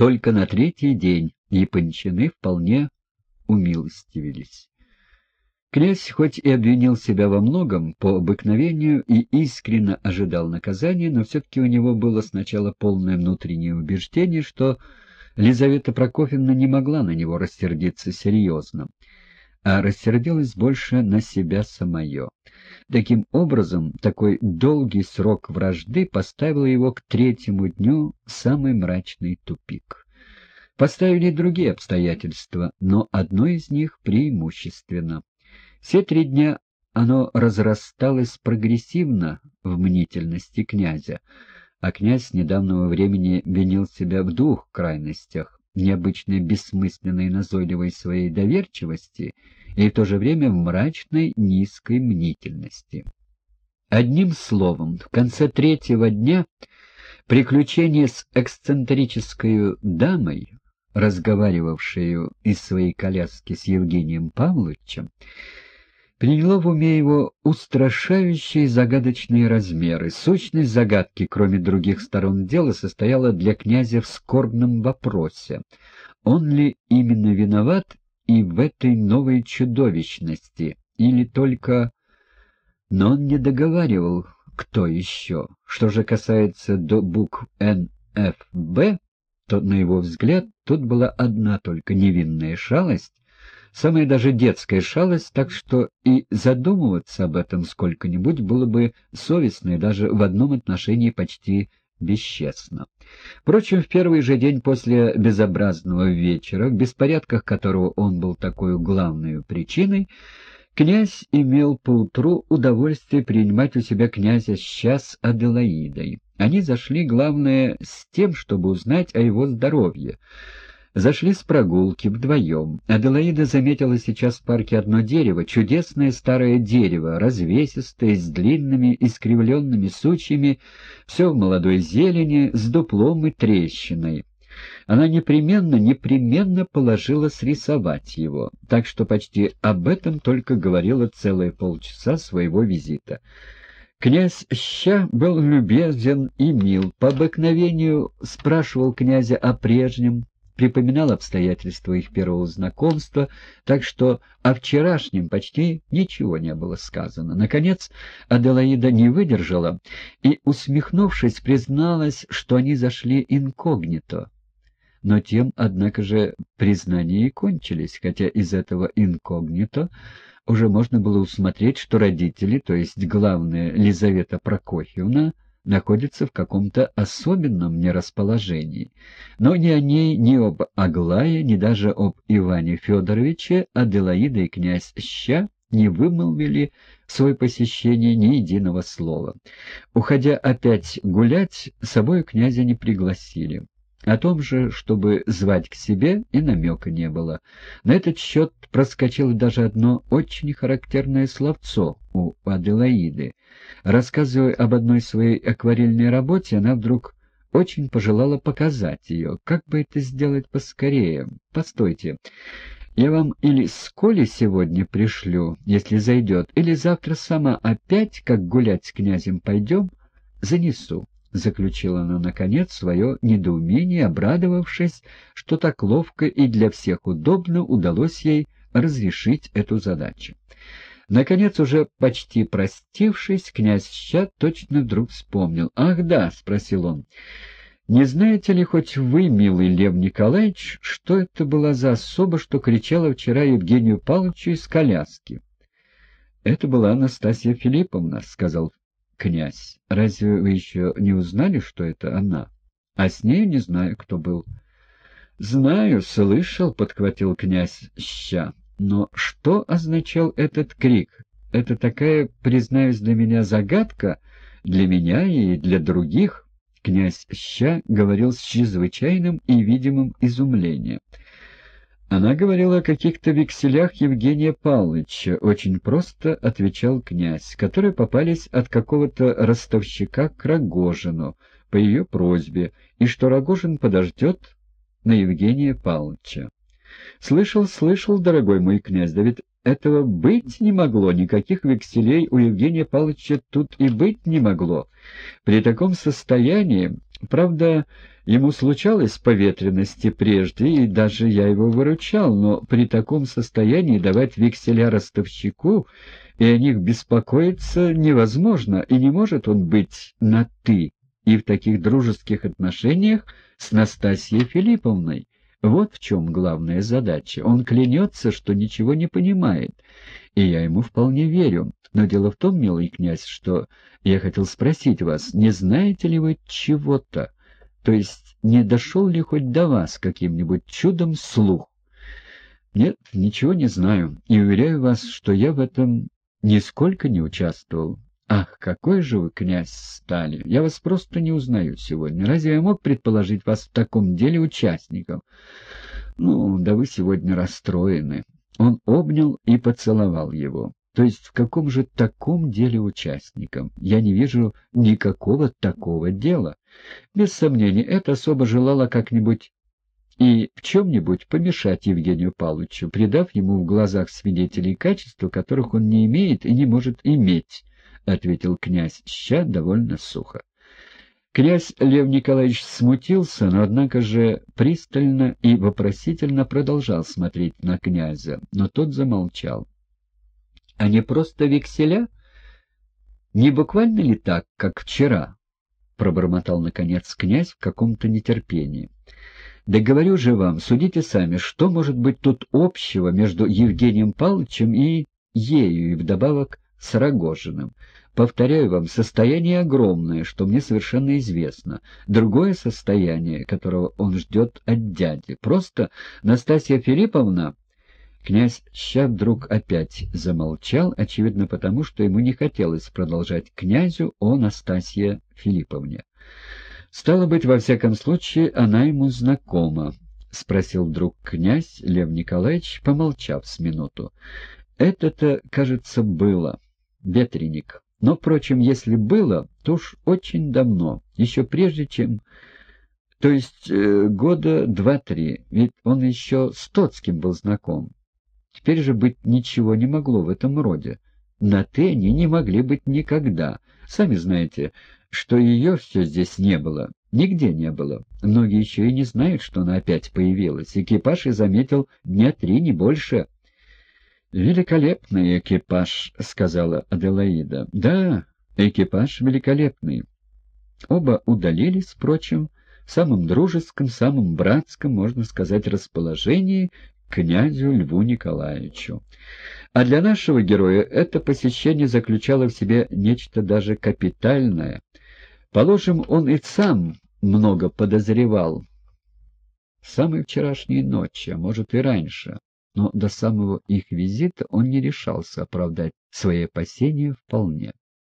Только на третий день япончины вполне умилостивились. Князь хоть и обвинил себя во многом по обыкновению и искренне ожидал наказания, но все-таки у него было сначала полное внутреннее убеждение, что Лизавета Прокофьевна не могла на него рассердиться серьезно, а рассердилась больше на себя самое. Таким образом, такой долгий срок вражды поставил его к третьему дню в самый мрачный тупик. Поставили другие обстоятельства, но одно из них преимущественно. Все три дня оно разрасталось прогрессивно в мнительности князя, а князь с недавнего времени винил себя в двух крайностях — необычной бессмысленной и назойливой своей доверчивости и в то же время в мрачной низкой мнительности. Одним словом, в конце третьего дня приключение с эксцентрической дамой, разговаривавшей из своей коляски с Евгением Павловичем, приняло в уме его устрашающие загадочные размеры. Сущность загадки, кроме других сторон дела, состояла для князя в скорбном вопросе. Он ли именно виноват и в этой новой чудовищности, или только... Но он не договаривал, кто еще. Что же касается до букв Н, Ф, Б, то, на его взгляд, тут была одна только невинная шалость, самая даже детская шалость, так что и задумываться об этом сколько-нибудь было бы совестно и даже в одном отношении почти бесчестно. Впрочем, в первый же день после безобразного вечера, в беспорядках которого он был такой главной причиной, князь имел поутру удовольствие принимать у себя князя сейчас Аделаидой. Они зашли, главное, с тем, чтобы узнать о его здоровье, Зашли с прогулки вдвоем. Аделаида заметила сейчас в парке одно дерево, чудесное старое дерево, развесистое, с длинными искривленными сучьями, все в молодой зелени, с дуплом и трещиной. Она непременно, непременно положила срисовать его, так что почти об этом только говорила целые полчаса своего визита. Князь Ща был любезен и мил, по обыкновению спрашивал князя о прежнем, припоминал обстоятельства их первого знакомства, так что о вчерашнем почти ничего не было сказано. Наконец Аделаида не выдержала и, усмехнувшись, призналась, что они зашли инкогнито. Но тем, однако же, признания и кончились, хотя из этого инкогнито уже можно было усмотреть, что родители, то есть главная Лизавета Прокофьевна, находится в каком-то особенном нерасположении. Но ни о ней, ни об Аглае, ни даже об Иване Федоровиче Аделаида и князь Ща не вымолвили в свое посещение ни единого слова. Уходя опять гулять, собою князя не пригласили. О том же, чтобы звать к себе, и намека не было. На этот счет проскочило даже одно очень характерное словцо у Аделаиды. Рассказывая об одной своей акварельной работе, она вдруг очень пожелала показать ее. Как бы это сделать поскорее? Постойте. Я вам или с Колей сегодня пришлю, если зайдет, или завтра сама опять, как гулять с князем пойдем, занесу. — заключила она, наконец, свое недоумение, обрадовавшись, что так ловко и для всех удобно удалось ей разрешить эту задачу. Наконец, уже почти простившись, князь Ща точно вдруг вспомнил. «Ах да», — спросил он, — «не знаете ли хоть вы, милый Лев Николаевич, что это была за особа, что кричала вчера Евгению Павловичу из коляски?» «Это была Анастасия Филипповна», — сказал князь. Разве вы еще не узнали, что это она? А с нею не знаю, кто был. — Знаю, слышал, — подхватил князь Ща. Но что означал этот крик? Это такая, признаюсь, для меня загадка, для меня и для других. Князь Ща говорил с чрезвычайным и видимым изумлением. Она говорила о каких-то векселях Евгения Павловича, очень просто отвечал князь, которые попались от какого-то ростовщика к Рогожину по ее просьбе, и что Рогожин подождет на Евгения Павловича. Слышал, слышал, дорогой мой князь, да ведь этого быть не могло, никаких векселей у Евгения Павловича тут и быть не могло. При таком состоянии, правда, Ему случалось по ветренности прежде, и даже я его выручал, но при таком состоянии давать векселя ростовщику и о них беспокоиться невозможно, и не может он быть на «ты» и в таких дружеских отношениях с Настасьей Филипповной. Вот в чем главная задача. Он клянется, что ничего не понимает, и я ему вполне верю. Но дело в том, милый князь, что я хотел спросить вас, не знаете ли вы чего-то? То есть не дошел ли хоть до вас каким-нибудь чудом слух? Нет, ничего не знаю, и уверяю вас, что я в этом нисколько не участвовал. Ах, какой же вы, князь, стали! Я вас просто не узнаю сегодня. Разве я мог предположить вас в таком деле участником? Ну, да вы сегодня расстроены. Он обнял и поцеловал его. То есть в каком же таком деле участником? Я не вижу никакого такого дела. Без сомнения, это особо желала как-нибудь и в чем-нибудь помешать Евгению Павловичу, придав ему в глазах свидетелей качества, которых он не имеет и не может иметь, — ответил князь Ща довольно сухо. Князь Лев Николаевич смутился, но, однако же, пристально и вопросительно продолжал смотреть на князя, но тот замолчал. — А не просто векселя? Не буквально ли так, как вчера? — пробормотал, наконец, князь в каком-то нетерпении. Да говорю же вам, судите сами, что может быть тут общего между Евгением Павловичем и ею, и вдобавок с Рогожиным. Повторяю вам, состояние огромное, что мне совершенно известно. Другое состояние, которого он ждет от дяди. Просто Настасья Филипповна... Князь Ща вдруг опять замолчал, очевидно потому, что ему не хотелось продолжать князю о Настасье Филипповне. Стало быть, во всяком случае, она ему знакома, — спросил вдруг князь Лев Николаевич, помолчав с минуту. — Это-то, кажется, было. Ветреник. Но, впрочем, если было, то уж очень давно, еще прежде, чем... То есть э, года два-три, ведь он еще с Тоцким был знаком. Теперь же быть ничего не могло в этом роде. На они не могли быть никогда. Сами знаете, что ее все здесь не было, нигде не было. Многие еще и не знают, что она опять появилась. Экипаж и заметил дня три, не больше. «Великолепный экипаж», — сказала Аделаида. «Да, экипаж великолепный». Оба удалились, впрочем, в самом дружеском, самом братском, можно сказать, расположении князю Льву Николаевичу. А для нашего героя это посещение заключало в себе нечто даже капитальное — Положим, он и сам много подозревал. Самой вчерашней ночи, а может и раньше, но до самого их визита он не решался оправдать свои опасения вполне.